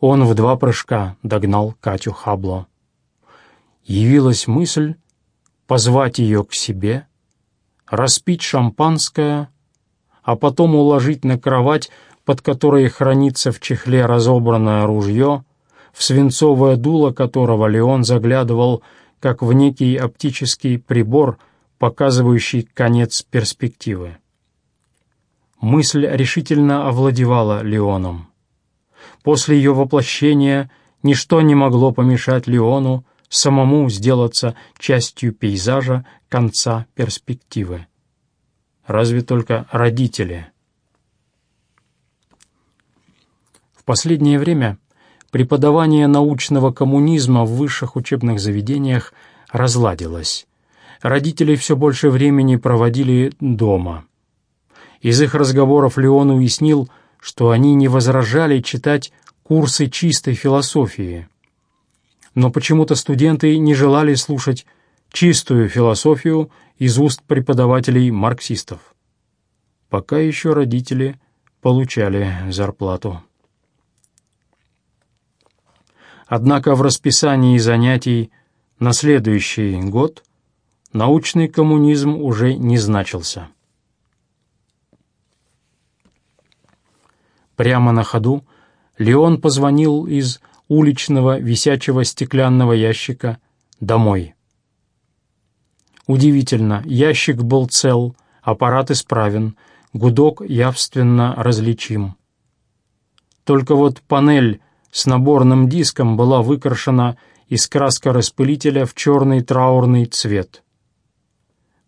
он в два прыжка догнал Катю Хабло. Явилась мысль позвать ее к себе, распить шампанское, а потом уложить на кровать, под которой хранится в чехле разобранное ружье, в свинцовое дуло которого Леон заглядывал, как в некий оптический прибор, показывающий конец перспективы. Мысль решительно овладевала Леоном. После ее воплощения ничто не могло помешать Леону самому сделаться частью пейзажа конца перспективы. Разве только родители. В последнее время преподавание научного коммунизма в высших учебных заведениях разладилось. Родители все больше времени проводили дома. Из их разговоров Леон уяснил, что они не возражали читать курсы чистой философии. Но почему-то студенты не желали слушать чистую философию из уст преподавателей марксистов. Пока еще родители получали зарплату. Однако в расписании занятий на следующий год научный коммунизм уже не значился. Прямо на ходу Леон позвонил из уличного висячего стеклянного ящика домой. Удивительно, ящик был цел, аппарат исправен, гудок явственно различим. Только вот панель с наборным диском была выкрашена из краскораспылителя в черный траурный цвет.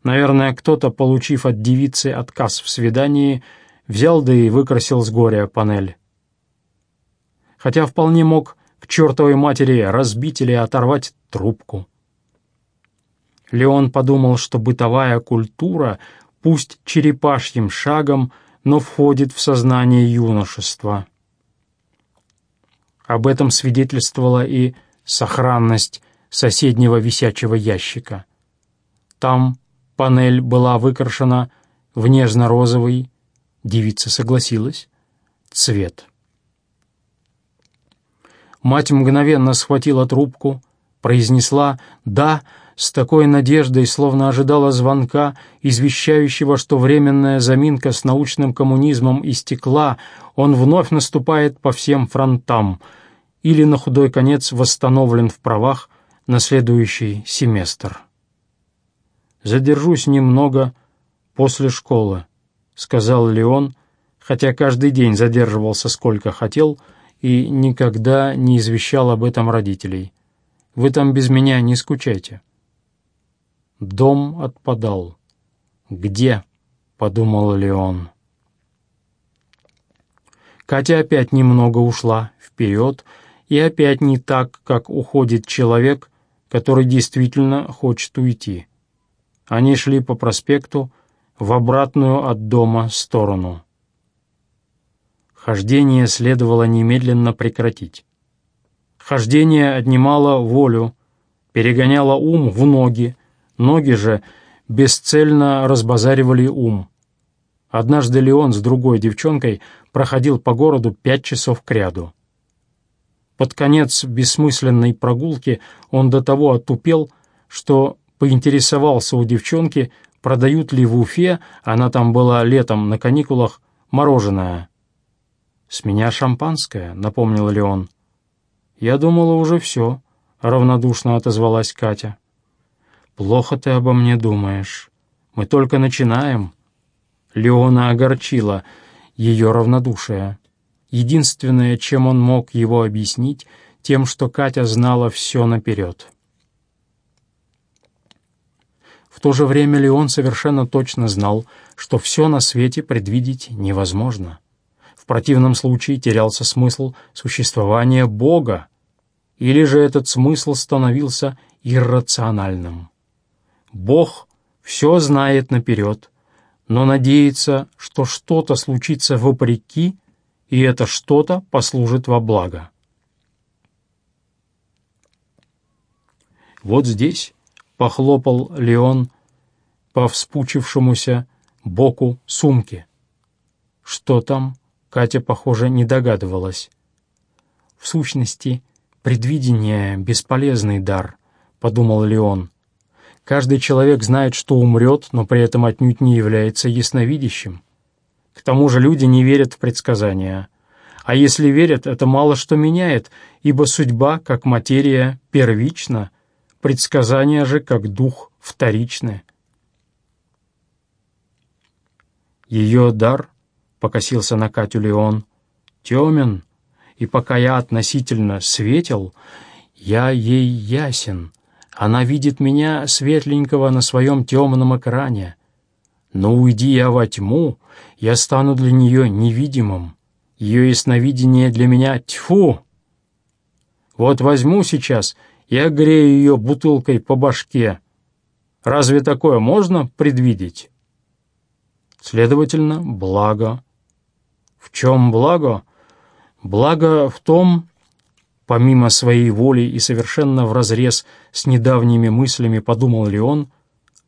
Наверное, кто-то, получив от девицы отказ в свидании, взял да и выкрасил с горя панель. Хотя вполне мог к чертовой матери разбить или оторвать трубку. Леон подумал, что бытовая культура, пусть черепашьим шагом, но входит в сознание юношества. Об этом свидетельствовала и сохранность соседнего висячего ящика. Там панель была выкрашена в нежно-розовый, Девица согласилась. Цвет. Мать мгновенно схватила трубку, произнесла «да» с такой надеждой, словно ожидала звонка, извещающего, что временная заминка с научным коммунизмом истекла, он вновь наступает по всем фронтам или на худой конец восстановлен в правах на следующий семестр. Задержусь немного после школы сказал Леон, хотя каждый день задерживался сколько хотел и никогда не извещал об этом родителей. «Вы там без меня не скучайте». Дом отпадал. «Где?» — подумал Леон. Катя опять немного ушла вперед, и опять не так, как уходит человек, который действительно хочет уйти. Они шли по проспекту, в обратную от дома сторону. Хождение следовало немедленно прекратить. Хождение отнимало волю, перегоняло ум в ноги, ноги же бесцельно разбазаривали ум. Однажды Леон с другой девчонкой проходил по городу пять часов кряду. Под конец бессмысленной прогулки он до того отупел, что поинтересовался у девчонки, продают ли в Уфе, она там была летом на каникулах, мороженое. «С меня шампанское», — напомнил Леон. «Я думала, уже все», — равнодушно отозвалась Катя. «Плохо ты обо мне думаешь. Мы только начинаем». Леона огорчила ее равнодушие. Единственное, чем он мог его объяснить, тем, что Катя знала все наперед. В то же время Леон совершенно точно знал, что все на свете предвидеть невозможно. В противном случае терялся смысл существования Бога, или же этот смысл становился иррациональным. Бог все знает наперед, но надеется, что что-то случится вопреки, и это что-то послужит во благо. Вот здесь похлопал Леон по вспучившемуся боку сумки. Что там, Катя, похоже, не догадывалась. В сущности, предвидение — бесполезный дар, — подумал Леон. Каждый человек знает, что умрет, но при этом отнюдь не является ясновидящим. К тому же люди не верят в предсказания. А если верят, это мало что меняет, ибо судьба, как материя, первична, предсказания же, как дух, вторичны. Ее дар, — покосился на Катю Леон, — темен, и пока я относительно светел, я ей ясен. Она видит меня светленького на своем темном экране. Но уйди я во тьму, я стану для нее невидимым. Ее ясновидение для меня тьфу! Вот возьму сейчас и огрею ее бутылкой по башке. Разве такое можно предвидеть? Следовательно, благо. В чем благо? Благо в том, помимо своей воли и совершенно вразрез с недавними мыслями подумал ли он,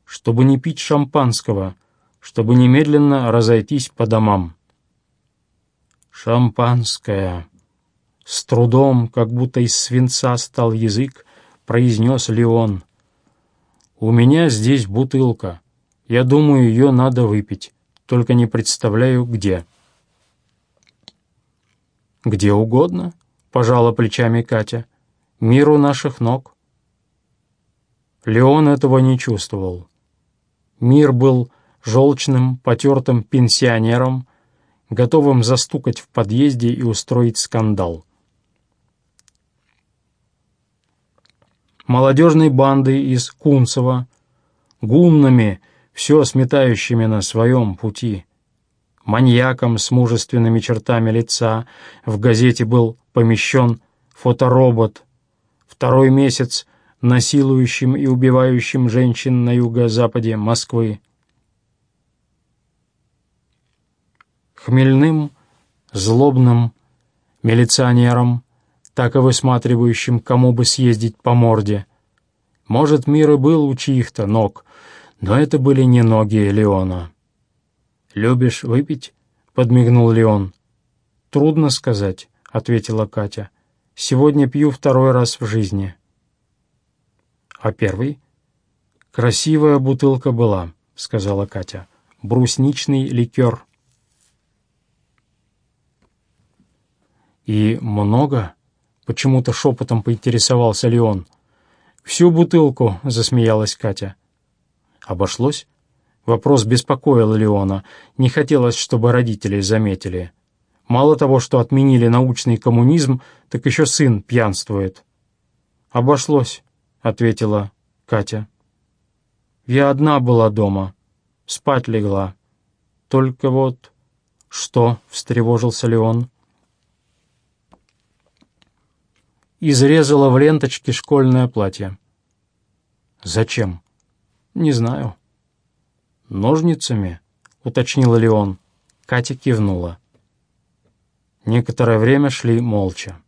чтобы не пить шампанского, чтобы немедленно разойтись по домам. «Шампанское!» С трудом, как будто из свинца стал язык, произнес Леон. «У меня здесь бутылка. Я думаю, ее надо выпить, только не представляю, где». «Где угодно», — пожала плечами Катя. «Мир у наших ног». Леон этого не чувствовал. Мир был желчным, потертым пенсионером, готовым застукать в подъезде и устроить скандал. Молодежной банды из Кунцева, гуннами, все сметающими на своем пути. Маньяком с мужественными чертами лица в газете был помещен фоторобот. Второй месяц насилующим и убивающим женщин на юго-западе Москвы. хмельным, злобным милиционером, так и высматривающим, кому бы съездить по морде. Может, мир и был у чьих-то ног, но это были не ноги Леона. «Любишь выпить?» — подмигнул Леон. «Трудно сказать», — ответила Катя. «Сегодня пью второй раз в жизни». «А первый?» «Красивая бутылка была», — сказала Катя. «Брусничный ликер». «И много?» — почему-то шепотом поинтересовался Леон. «Всю бутылку», — засмеялась Катя. «Обошлось?» Вопрос беспокоил Леона. Не хотелось, чтобы родители заметили. Мало того, что отменили научный коммунизм, так еще сын пьянствует. «Обошлось», — ответила Катя. «Я одна была дома. Спать легла. Только вот...» «Что?» — встревожился Леон. Изрезала в ленточке школьное платье. «Зачем?» «Не знаю». «Ножницами?» — уточнила Леон. Катя кивнула. Некоторое время шли молча.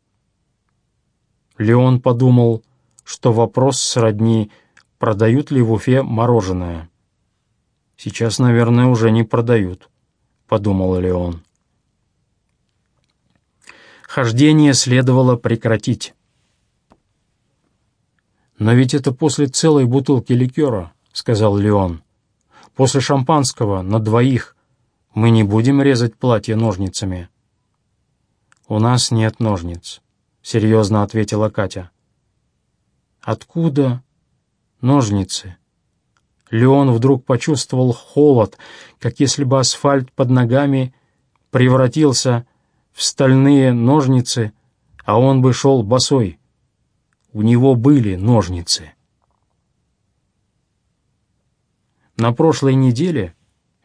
Леон подумал, что вопрос сродни, продают ли в Уфе мороженое. «Сейчас, наверное, уже не продают», — подумал Леон. Хождение следовало прекратить. «Но ведь это после целой бутылки ликера», — сказал Леон. «После шампанского на двоих мы не будем резать платье ножницами». «У нас нет ножниц», — серьезно ответила Катя. «Откуда ножницы?» Леон вдруг почувствовал холод, как если бы асфальт под ногами превратился в стальные ножницы, а он бы шел босой. У него были ножницы. На прошлой неделе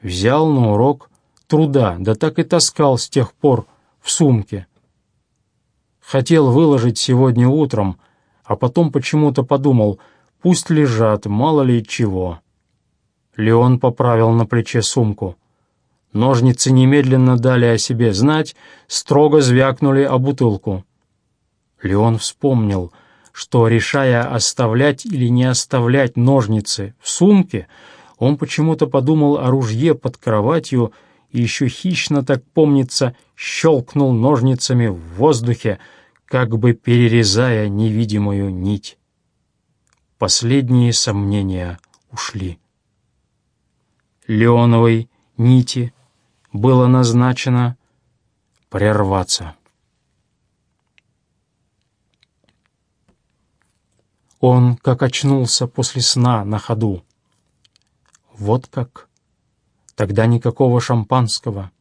взял на урок труда, да так и таскал с тех пор в сумке. Хотел выложить сегодня утром, а потом почему-то подумал, пусть лежат, мало ли чего. Леон поправил на плече сумку. Ножницы немедленно дали о себе знать, строго звякнули о бутылку. Леон вспомнил — что, решая оставлять или не оставлять ножницы в сумке, он почему-то подумал о ружье под кроватью и еще хищно, так помнится, щелкнул ножницами в воздухе, как бы перерезая невидимую нить. Последние сомнения ушли. Леоновой нити было назначено прерваться. Он как очнулся после сна на ходу. Вот как. Тогда никакого шампанского,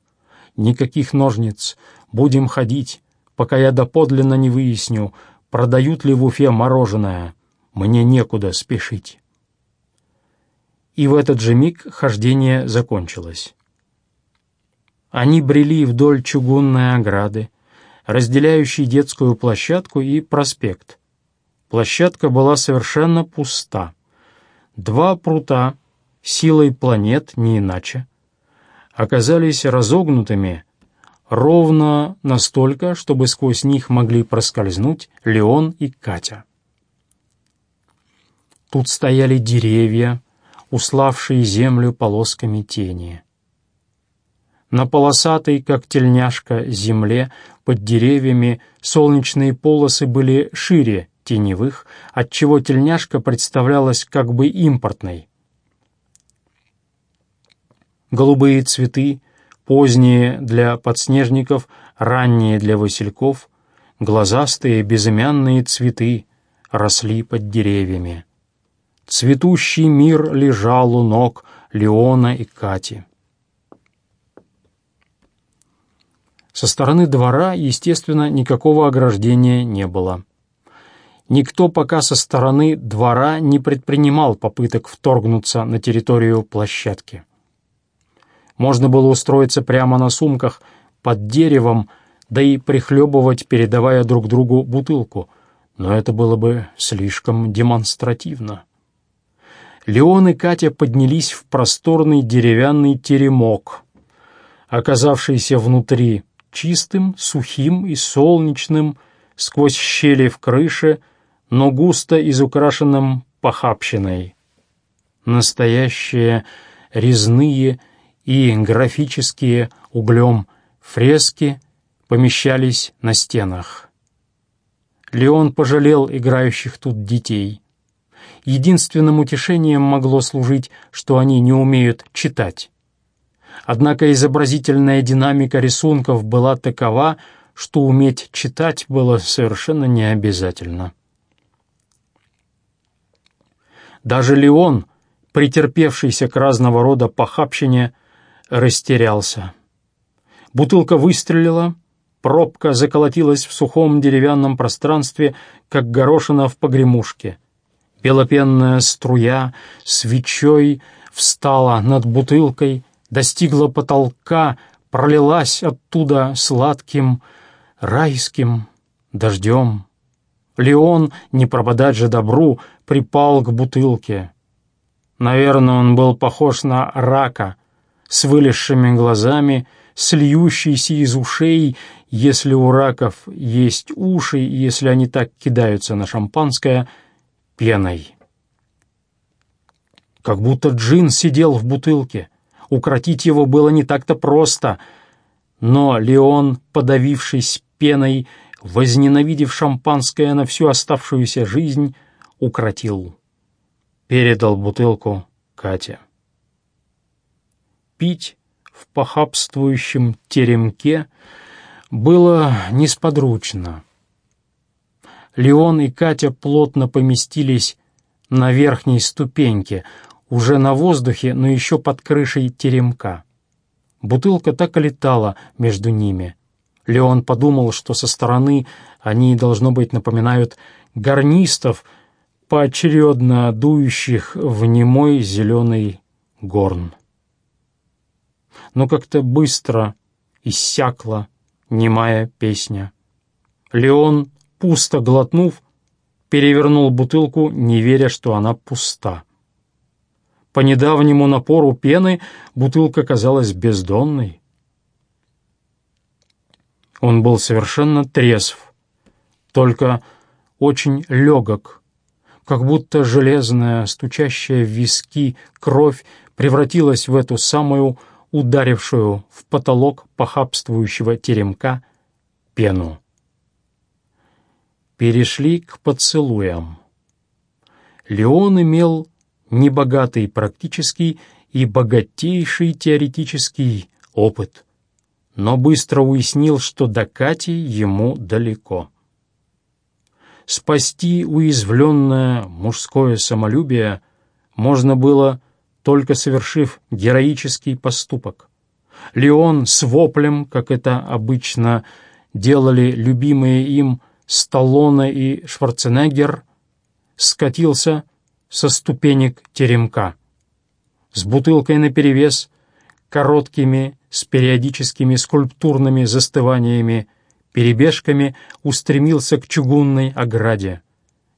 никаких ножниц. Будем ходить, пока я доподлинно не выясню, продают ли в Уфе мороженое. Мне некуда спешить. И в этот же миг хождение закончилось. Они брели вдоль чугунной ограды, разделяющей детскую площадку и проспект. Площадка была совершенно пуста. Два прута, силой планет, не иначе, оказались разогнутыми ровно настолько, чтобы сквозь них могли проскользнуть Леон и Катя. Тут стояли деревья, уславшие землю полосками тени. На полосатой, как тельняшка, земле под деревьями солнечные полосы были шире теневых, отчего тельняшка представлялась как бы импортной. Голубые цветы, поздние для подснежников, ранние для васильков, глазастые безымянные цветы росли под деревьями. Цветущий мир лежал у ног Леона и Кати. Со стороны двора, естественно, никакого ограждения не было. Никто пока со стороны двора не предпринимал попыток вторгнуться на территорию площадки. Можно было устроиться прямо на сумках под деревом, да и прихлебывать, передавая друг другу бутылку, но это было бы слишком демонстративно. Леон и Катя поднялись в просторный деревянный теремок, оказавшийся внутри чистым, сухим и солнечным, сквозь щели в крыше, но густо изукрашенным похабщиной. Настоящие резные и графические углем фрески помещались на стенах. Леон пожалел играющих тут детей. Единственным утешением могло служить, что они не умеют читать. Однако изобразительная динамика рисунков была такова, что уметь читать было совершенно не обязательно. Даже Леон, претерпевшийся к разного рода похабщине, растерялся. Бутылка выстрелила, пробка заколотилась в сухом деревянном пространстве, как горошина в погремушке. Белопенная струя свечой встала над бутылкой, достигла потолка, пролилась оттуда сладким, райским дождем. Леон, не пропадать же добру, припал к бутылке. Наверное, он был похож на рака, с вылезшими глазами, с льющейся из ушей, если у раков есть уши, если они так кидаются на шампанское, пеной. Как будто джин сидел в бутылке — Укротить его было не так-то просто. Но Леон, подавившись пеной, возненавидев шампанское на всю оставшуюся жизнь, укротил. Передал бутылку Кате. Пить в похабствующем теремке было несподручно. Леон и Катя плотно поместились на верхней ступеньке, уже на воздухе, но еще под крышей теремка. Бутылка так и летала между ними. Леон подумал, что со стороны они, должно быть, напоминают гарнистов, поочередно дующих в немой зеленый горн. Но как-то быстро иссякла немая песня. Леон, пусто глотнув, перевернул бутылку, не веря, что она пуста. По недавнему напору пены бутылка казалась бездонной. Он был совершенно трезв, только очень легок, как будто железная, стучащая в виски кровь превратилась в эту самую ударившую в потолок похабствующего теремка пену. перешли к поцелуям. Леон имел небогатый практический и богатейший теоретический опыт, но быстро уяснил, что до Кати ему далеко. Спасти уязвленное мужское самолюбие можно было, только совершив героический поступок. Леон с воплем, как это обычно делали любимые им Сталлоне и Шварценеггер, скатился со ступенек теремка. С бутылкой наперевес, короткими, с периодическими скульптурными застываниями, перебежками устремился к чугунной ограде.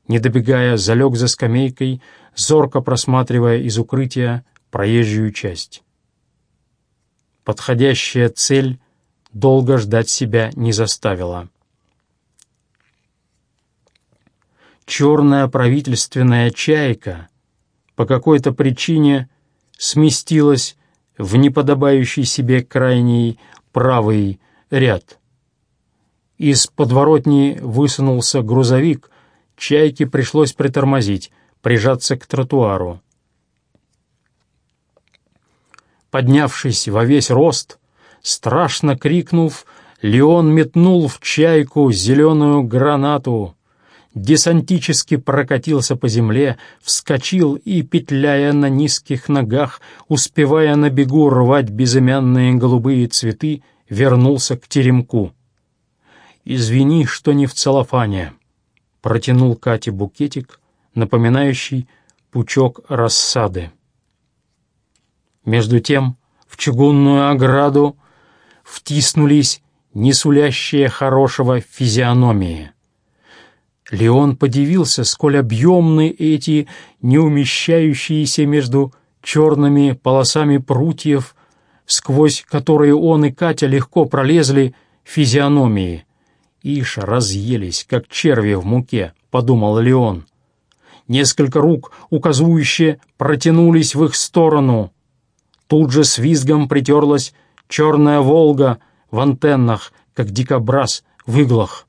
Не добегая, залег за скамейкой, зорко просматривая из укрытия проезжую часть. Подходящая цель долго ждать себя не заставила. Черная правительственная чайка по какой-то причине сместилась в неподобающий себе крайний правый ряд. Из подворотни высунулся грузовик, чайке пришлось притормозить, прижаться к тротуару. Поднявшись во весь рост, страшно крикнув, Леон метнул в чайку зеленую гранату, десантически прокатился по земле, вскочил и, петляя на низких ногах, успевая на бегу рвать безымянные голубые цветы, вернулся к теремку. «Извини, что не в целлофане», — протянул Кате букетик, напоминающий пучок рассады. Между тем в чугунную ограду втиснулись несулящие хорошего физиономии. Леон подивился, сколь объемны эти неумещающиеся между черными полосами прутьев, сквозь которые он и Катя легко пролезли, физиономии. «Ишь, разъелись, как черви в муке», — подумал Леон. Несколько рук, указующе, протянулись в их сторону. Тут же с визгом притерлась черная «Волга» в антеннах, как дикобраз в иглах.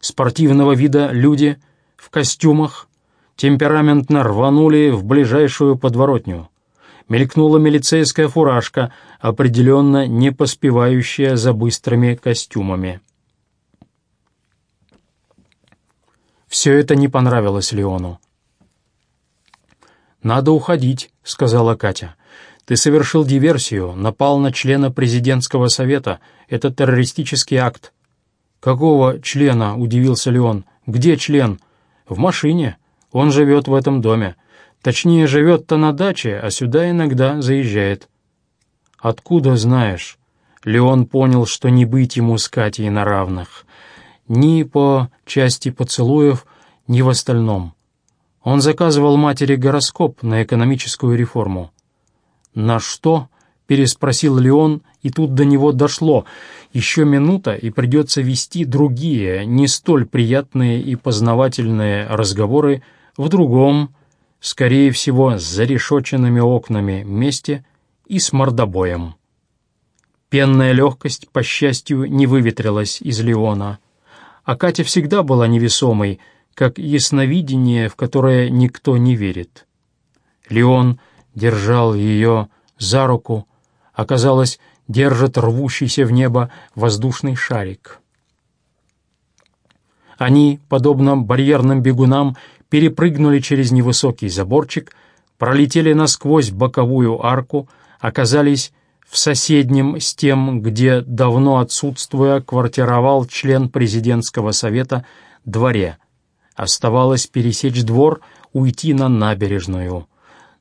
Спортивного вида люди в костюмах темпераментно рванули в ближайшую подворотню. Мелькнула милицейская фуражка, определенно не поспевающая за быстрыми костюмами. Все это не понравилось Леону. «Надо уходить», — сказала Катя. «Ты совершил диверсию, напал на члена президентского совета. Это террористический акт». «Какого члена?» — удивился Леон. «Где член?» «В машине. Он живет в этом доме. Точнее, живет-то на даче, а сюда иногда заезжает». «Откуда знаешь?» Леон понял, что не быть ему с Катей на равных ни по части поцелуев, ни в остальном. Он заказывал матери гороскоп на экономическую реформу. «На что?» — переспросил Леон, и тут до него дошло. Еще минута, и придется вести другие, не столь приятные и познавательные разговоры в другом, скорее всего, с зарешоченными окнами месте и с мордобоем. Пенная легкость, по счастью, не выветрилась из Леона а Катя всегда была невесомой, как ясновидение, в которое никто не верит. Леон держал ее за руку, оказалось, держит рвущийся в небо воздушный шарик. Они, подобно барьерным бегунам, перепрыгнули через невысокий заборчик, пролетели насквозь боковую арку, оказались в соседнем с тем, где, давно отсутствуя, квартировал член президентского совета, дворе. Оставалось пересечь двор, уйти на набережную.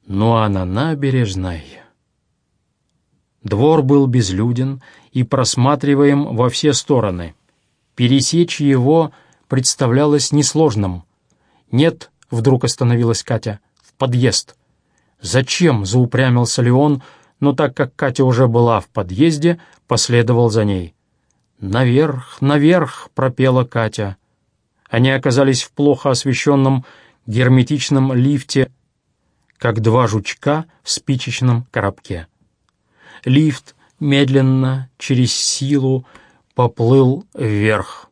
Ну а на набережной... Двор был безлюден и просматриваем во все стороны. Пересечь его представлялось несложным. «Нет», — вдруг остановилась Катя, — «в подъезд». «Зачем?» — заупрямился Леон, — но так как Катя уже была в подъезде, последовал за ней. «Наверх, наверх!» — пропела Катя. Они оказались в плохо освещенном герметичном лифте, как два жучка в спичечном коробке. Лифт медленно, через силу, поплыл вверх.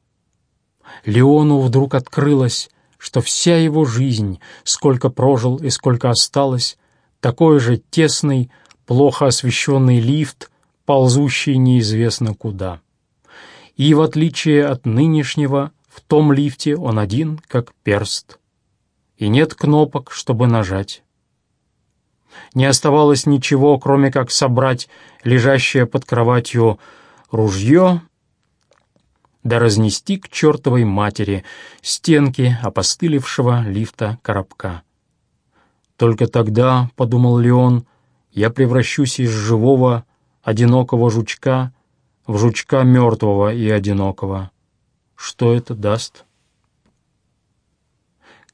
Леону вдруг открылось, что вся его жизнь, сколько прожил и сколько осталось, такой же тесный, плохо освещенный лифт, ползущий неизвестно куда. И в отличие от нынешнего, в том лифте он один, как перст. И нет кнопок, чтобы нажать. Не оставалось ничего, кроме как собрать лежащее под кроватью ружье да разнести к чертовой матери стенки опостылевшего лифта коробка. Только тогда, — подумал Леон, — я превращусь из живого, одинокого жучка в жучка мертвого и одинокого. Что это даст?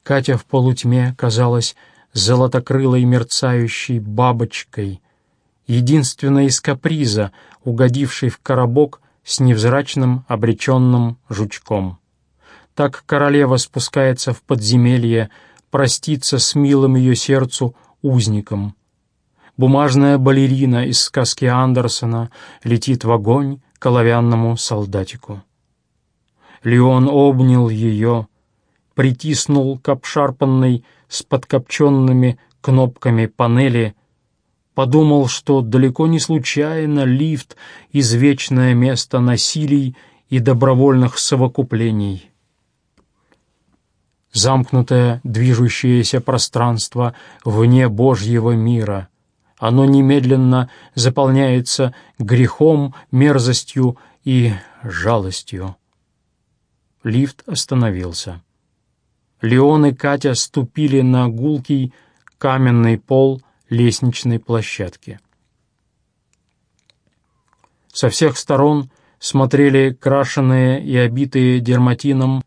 Катя в полутьме казалась золотокрылой мерцающей бабочкой, единственной из каприза, угодившей в коробок с невзрачным обреченным жучком. Так королева спускается в подземелье, проститься с милым ее сердцу узником. Бумажная балерина из сказки Андерсона летит в огонь к оловянному солдатику. Леон обнял ее, притиснул к обшарпанной с подкопченными кнопками панели, подумал, что далеко не случайно лифт — извечное место насилий и добровольных совокуплений. Замкнутое движущееся пространство вне Божьего мира. Оно немедленно заполняется грехом, мерзостью и жалостью. Лифт остановился. Леон и Катя ступили на гулкий каменный пол лестничной площадки. Со всех сторон смотрели крашеные и обитые дерматином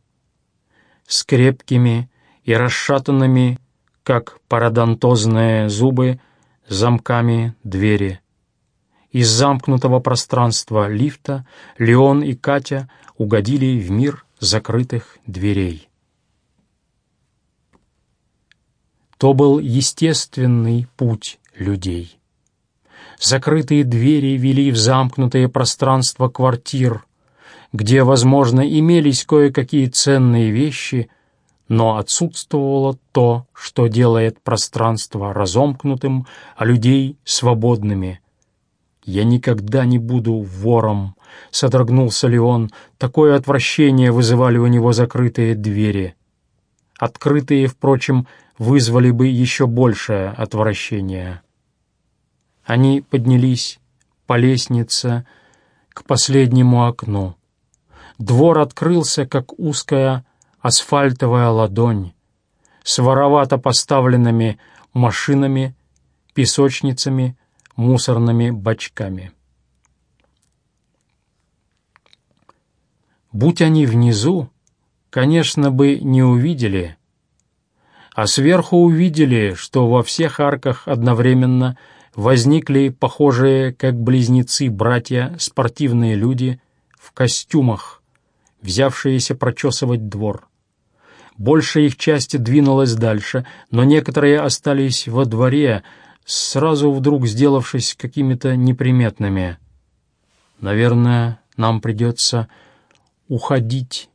с крепкими и расшатанными, как пародонтозные зубы, замками двери. Из замкнутого пространства лифта Леон и Катя угодили в мир закрытых дверей. То был естественный путь людей. Закрытые двери вели в замкнутое пространство квартир, где, возможно, имелись кое-какие ценные вещи, но отсутствовало то, что делает пространство разомкнутым, а людей свободными. «Я никогда не буду вором», — содрогнулся Леон. Такое отвращение вызывали у него закрытые двери. Открытые, впрочем, вызвали бы еще большее отвращение. Они поднялись по лестнице к последнему окну. Двор открылся, как узкая асфальтовая ладонь, с воровато поставленными машинами, песочницами, мусорными бачками. Будь они внизу, конечно, бы не увидели, а сверху увидели, что во всех арках одновременно возникли похожие, как близнецы, братья, спортивные люди в костюмах, взявшиеся прочесывать двор. Большая их часть двинулась дальше, но некоторые остались во дворе, сразу вдруг сделавшись какими-то неприметными. «Наверное, нам придется уходить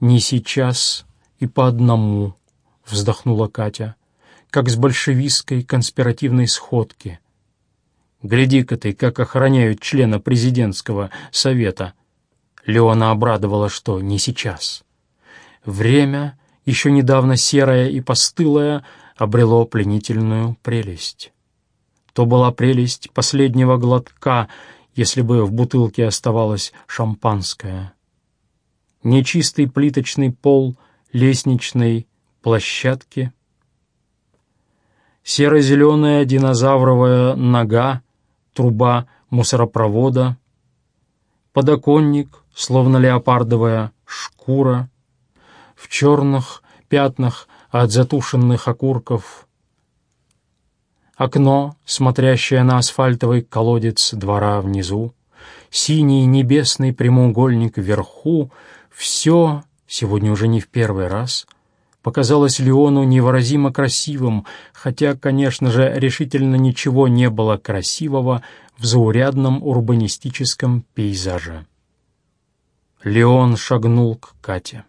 не сейчас и по одному», — вздохнула Катя, как с большевистской конспиративной сходки. «Гляди-ка ты, как охраняют члена президентского совета!» Леона обрадовала, что не сейчас. Время, еще недавно серое и постылое, обрело пленительную прелесть. То была прелесть последнего глотка, если бы в бутылке оставалось шампанское. Нечистый плиточный пол лестничной площадки. Серо-зеленая динозавровая нога, труба мусоропровода, подоконник, словно леопардовая шкура, в черных пятнах от затушенных окурков, окно, смотрящее на асфальтовый колодец двора внизу, синий небесный прямоугольник вверху, все, сегодня уже не в первый раз, показалось Леону невыразимо красивым, хотя, конечно же, решительно ничего не было красивого в заурядном урбанистическом пейзаже. Леон шагнул к Кате.